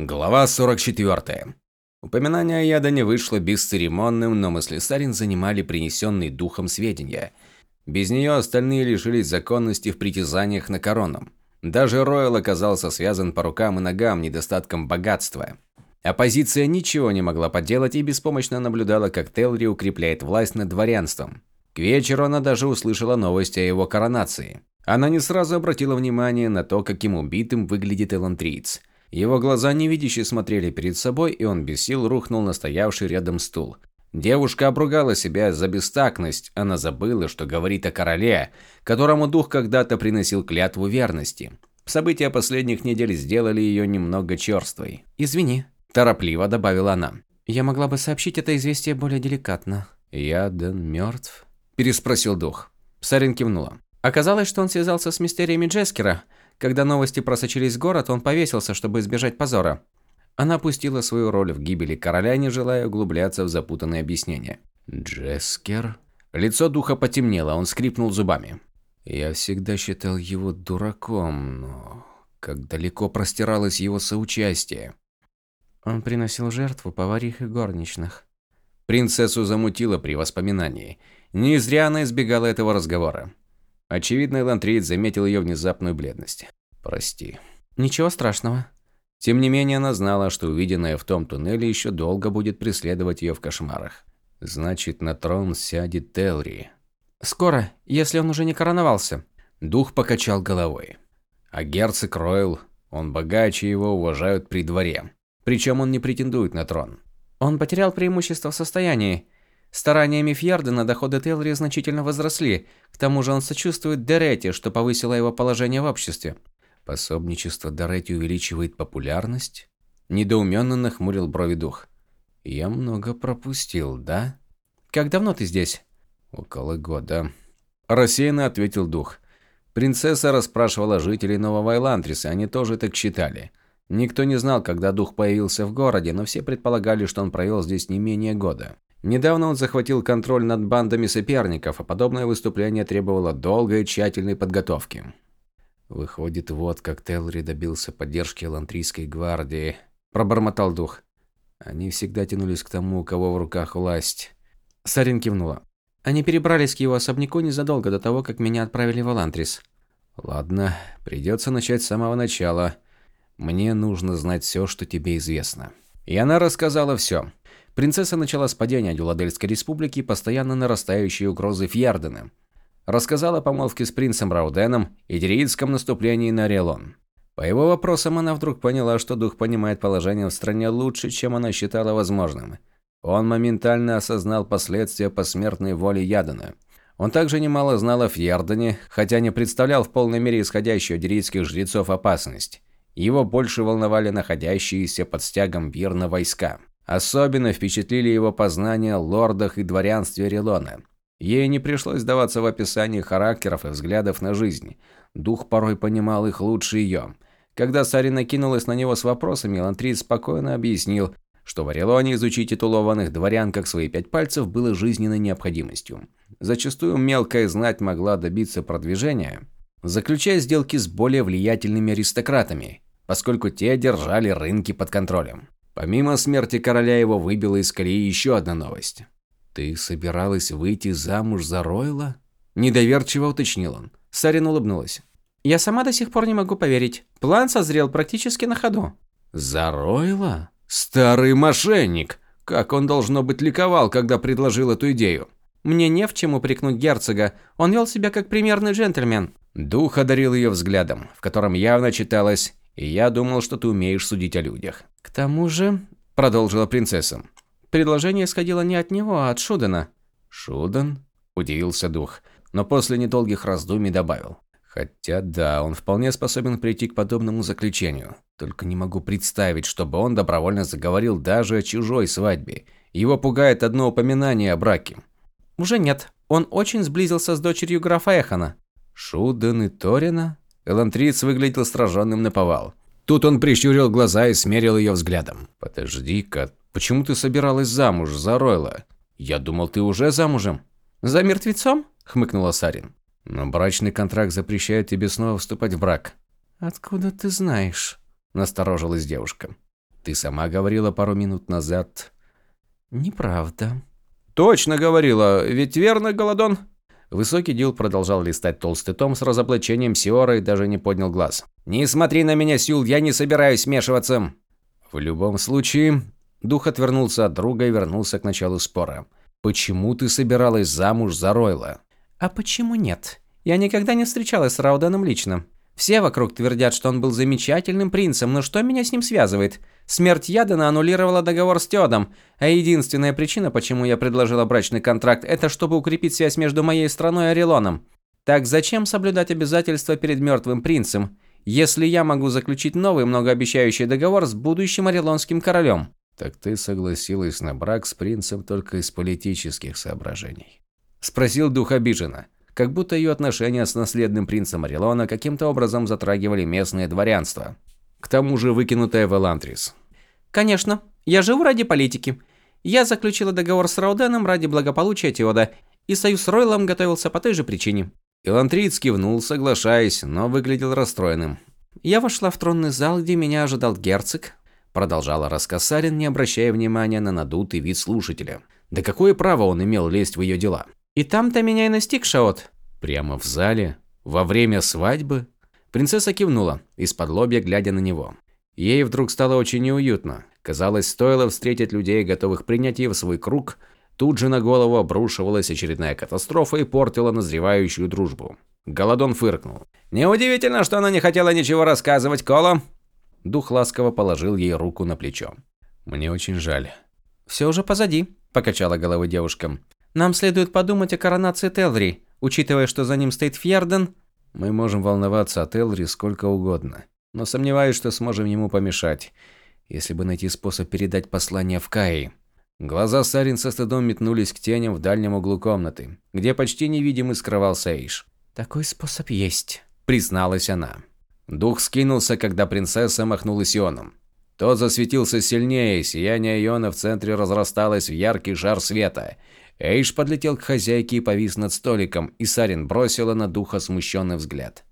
Глава 44. Упоминание о яда не вышло бесцеремонным, но мысли Сарин занимали принесенные духом сведения. Без нее остальные лишились законности в притязаниях на корону. Даже Ройл оказался связан по рукам и ногам недостатком богатства. Оппозиция ничего не могла поделать и беспомощно наблюдала, как Телри укрепляет власть над дворянством. К вечеру она даже услышала новость о его коронации. Она не сразу обратила внимание на то, каким убитым выглядит Элантриец. Его глаза невидяще смотрели перед собой, и он без сил рухнул на стоявший рядом стул. Девушка обругала себя за бестактность, она забыла, что говорит о короле, которому дух когда-то приносил клятву верности. События последних недель сделали ее немного черствой. «Извини», – торопливо добавила она. «Я могла бы сообщить это известие более деликатно». «Ядан мертв?» – переспросил дух. Сарин кивнула. Оказалось, что он связался с мистериями Джескера – когда новости просочились в город, он повесился, чтобы избежать позора. Она опустила свою роль в гибели короля, не желая углубляться в запутанные объяснения. «Джескер?» Лицо духа потемнело, он скрипнул зубами. «Я всегда считал его дураком, но как далеко простиралось его соучастие?» Он приносил жертву поварих и горничных. Принцессу замутило при воспоминании. Не зря она избегала этого разговора. Очевидно, Элантриец заметил ее внезапную бледность. «Прости». «Ничего страшного». Тем не менее, она знала, что увиденное в том туннеле еще долго будет преследовать ее в кошмарах. Значит, на трон сядет Телри. «Скоро, если он уже не короновался». Дух покачал головой. А герцог Ройл, он богаче его уважают при дворе. Причем он не претендует на трон. Он потерял преимущество в состоянии. Стараниями Фьярдена доходы Телри значительно возросли, к тому же он сочувствует Деретти, что повысило его положение в обществе. Пособничество Деретти увеличивает популярность? Недоуменно нахмурил брови дух. Я много пропустил, да? Как давно ты здесь? Около года. Рассеянно ответил дух. Принцесса расспрашивала жителей Нового Айландриса, они тоже так считали. Никто не знал, когда дух появился в городе, но все предполагали, что он провел здесь не менее года. Недавно он захватил контроль над бандами соперников, а подобное выступление требовало долгой и тщательной подготовки. Выходит, вот как Телри добился поддержки Элантрийской гвардии. Пробормотал дух. Они всегда тянулись к тому, у кого в руках власть. Сарин кивнула. Они перебрались к его особняку незадолго до того, как меня отправили в Элантрис. Ладно, придется начать с самого начала. Мне нужно знать все, что тебе известно. И она рассказала все. Принцесса начала с падения Дюладельской республики и постоянно нарастающей угрозы Фьярдена. Рассказала о помолвке с принцем Рауденом и деревицком наступлении на Релон. По его вопросам она вдруг поняла, что дух понимает положение в стране лучше, чем она считала возможным. Он моментально осознал последствия посмертной воли Ядена. Он также немало знал о Фьярдене, хотя не представлял в полной мере исходящую от деревицких жрецов опасность. Его больше волновали находящиеся под стягом Вирна войска. Особенно впечатлили его познания о лордах и дворянстве Релона. Ей не пришлось сдаваться в описании характеров и взглядов на жизнь. Дух порой понимал их лучше ее. Когда Сари накинулась на него с вопросами, Лантрид спокойно объяснил, что в Орелоне изучить титулованных дворян как свои пять пальцев было жизненной необходимостью. Зачастую мелкая знать могла добиться продвижения, заключая сделки с более влиятельными аристократами, поскольку те держали рынки под контролем. Помимо смерти короля его выбила из колеи еще одна новость. «Ты собиралась выйти замуж за Ройла?» Недоверчиво уточнил он. Сарин улыбнулась. «Я сама до сих пор не могу поверить. План созрел практически на ходу». «За Ройла? Старый мошенник! Как он, должно быть, ликовал, когда предложил эту идею?» «Мне не в чем упрекнуть герцога. Он вел себя как примерный джентльмен». Дух одарил ее взглядом, в котором явно читалось «И я думал, что ты умеешь судить о людях». «К тому же», – продолжила принцесса, – «предложение исходило не от него, а от Шудена». «Шуден?» – удивился дух, но после недолгих раздумий добавил. «Хотя да, он вполне способен прийти к подобному заключению. Только не могу представить, чтобы он добровольно заговорил даже о чужой свадьбе. Его пугает одно упоминание о браке». «Уже нет. Он очень сблизился с дочерью графа Эхана». «Шуден и Торина?» Элантриц выглядел сраженным на повал. Тут он прищурил глаза и смерил ее взглядом. «Подожди-ка, почему ты собиралась замуж за Ройла? Я думал, ты уже замужем». «За мертвецом?» – хмыкнула Сарин. «Но брачный контракт запрещает тебе снова вступать в брак». «Откуда ты знаешь?» – насторожилась девушка. Ты сама говорила пару минут назад. Неправда. Точно говорила, ведь верно, Голодон? Высокий Дил продолжал листать толстый том с разоблачением Сиора и даже не поднял глаз. «Не смотри на меня, Сюл, я не собираюсь вмешиваться!» В любом случае, дух отвернулся от друга и вернулся к началу спора. «Почему ты собиралась замуж за Ройла?» «А почему нет? Я никогда не встречалась с Рауденом лично. Все вокруг твердят, что он был замечательным принцем, но что меня с ним связывает? Смерть Ядена аннулировала договор с Теодом, а единственная причина, почему я предложила брачный контракт, это чтобы укрепить связь между моей страной и Орелоном. Так зачем соблюдать обязательства перед мертвым принцем, если я могу заключить новый многообещающий договор с будущим орелонским королем? Так ты согласилась на брак с принцем только из политических соображений? Спросил дух обиженно как будто ее отношения с наследным принцем Орелона каким-то образом затрагивали местное дворянство. К тому же выкинутое в Элантрис. «Конечно. Я живу ради политики. Я заключила договор с Рауденом ради благополучия Теода, и союз с Ройлом готовился по той же причине». Илантриец кивнул, соглашаясь, но выглядел расстроенным. «Я вошла в тронный зал, где меня ожидал герцог», продолжала рассказ Сарин, не обращая внимания на надутый вид слушателя. Да какое право он имел лезть в ее дела? И там-то меня и настиг Шаот. Прямо в зале? Во время свадьбы? Принцесса кивнула, из-под лобья глядя на него. Ей вдруг стало очень неуютно. Казалось, стоило встретить людей, готовых принять ее в свой круг, тут же на голову обрушивалась очередная катастрофа и портила назревающую дружбу. Голодон фыркнул. «Неудивительно, что она не хотела ничего рассказывать, Кола!» Дух ласково положил ей руку на плечо. «Мне очень жаль». «Все уже позади», – покачала головой девушка. Нам следует подумать о коронации Телри, учитывая, что за ним стоит Фьерден. Мы можем волноваться о Телри сколько угодно, но сомневаюсь, что сможем ему помешать, если бы найти способ передать послание в Каи. Глаза Сарин со стыдом метнулись к теням в дальнем углу комнаты, где почти невидимый скрывался Эйш. «Такой способ есть», – призналась она. Дух скинулся, когда принцесса махнула Ионом. Тот засветился сильнее, сияние Иона в центре разрасталось в яркий жар света – Эйш подлетел к хозяйке и повис над столиком, и Сарин бросила на духа смущенный взгляд.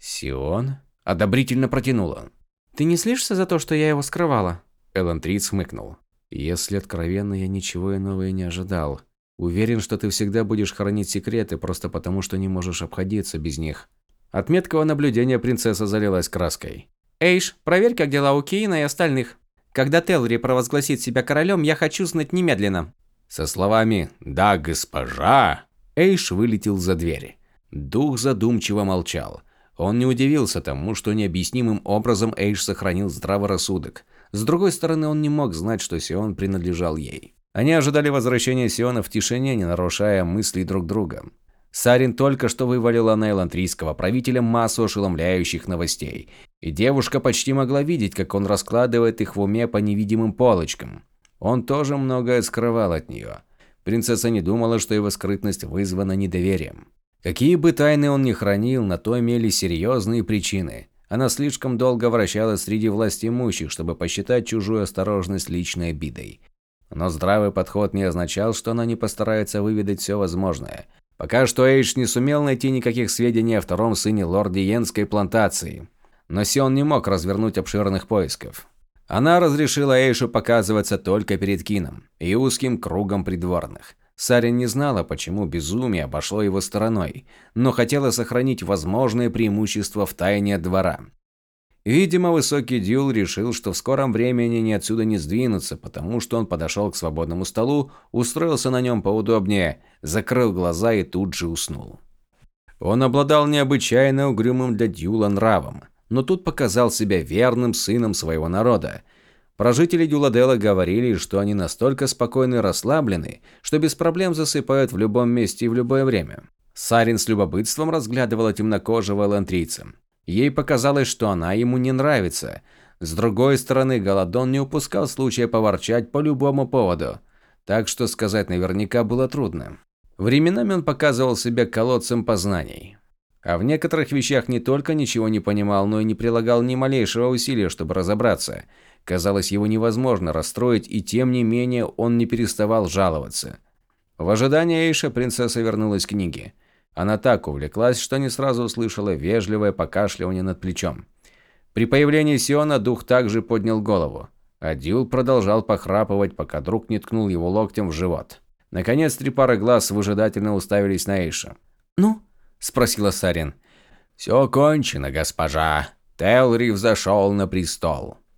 «Сион?» – одобрительно протянула. «Ты не слишься за то, что я его скрывала?» Эллен Трид смыкнул. «Если откровенно, я ничего иного и не ожидал. Уверен, что ты всегда будешь хранить секреты, просто потому что не можешь обходиться без них». От меткого наблюдения принцесса залилась краской. «Эйш, проверь, как дела у Кейна и остальных. Когда Телри провозгласит себя королем, я хочу знать немедленно». Со словами «Да, госпожа!» Эйш вылетел за дверь. Дух задумчиво молчал. Он не удивился тому, что необъяснимым образом Эйш сохранил здравый рассудок. С другой стороны, он не мог знать, что Сион принадлежал ей. Они ожидали возвращения Сиона в тишине, не нарушая мыслей друг друга. Сарин только что вывалила на элантрийского правителя массу ошеломляющих новостей, и девушка почти могла видеть, как он раскладывает их в уме по невидимым полочкам. Он тоже многое скрывал от нее. Принцесса не думала, что его скрытность вызвана недоверием. Какие бы тайны он ни хранил, на то имели серьезные причины. Она слишком долго вращалась среди власти имущих, чтобы посчитать чужую осторожность личной обидой. Но здравый подход не означал, что она не постарается выведать все возможное. Пока что Эйдж не сумел найти никаких сведений о втором сыне лорда Йенской плантации. Но Сион не мог развернуть обширных поисков. Она разрешила Эйшу показываться только перед Кином и узким кругом придворных. Сарин не знала, почему безумие обошло его стороной, но хотела сохранить возможные преимущества в тайне от двора. Видимо, высокий Дюл решил, что в скором времени они отсюда не сдвинутся, потому что он подошел к свободному столу, устроился на нем поудобнее, закрыл глаза и тут же уснул. Он обладал необычайно угрюмым для Дюла нравом – но тут показал себя верным сыном своего народа. Прожители Дюладела говорили, что они настолько спокойны и расслаблены, что без проблем засыпают в любом месте и в любое время. Сарин с любопытством разглядывала темнокожего элантрийца. Ей показалось, что она ему не нравится. С другой стороны, Голодон не упускал случая поворчать по любому поводу. Так что сказать наверняка было трудно. Временами он показывал себя колодцем познаний. А в некоторых вещах не только ничего не понимал, но и не прилагал ни малейшего усилия, чтобы разобраться. Казалось, его невозможно расстроить, и тем не менее он не переставал жаловаться. В ожидании Эйша принцесса вернулась к книге. Она так увлеклась, что не сразу услышала вежливое покашливание над плечом. При появлении Сиона дух также поднял голову. Адюл продолжал похрапывать, пока друг не ткнул его локтем в живот. Наконец, три пары глаз выжидательно уставились на Эйша. «Ну?» – спросила Сарин. «Все кончено, госпожа. Телрив зашел на престол».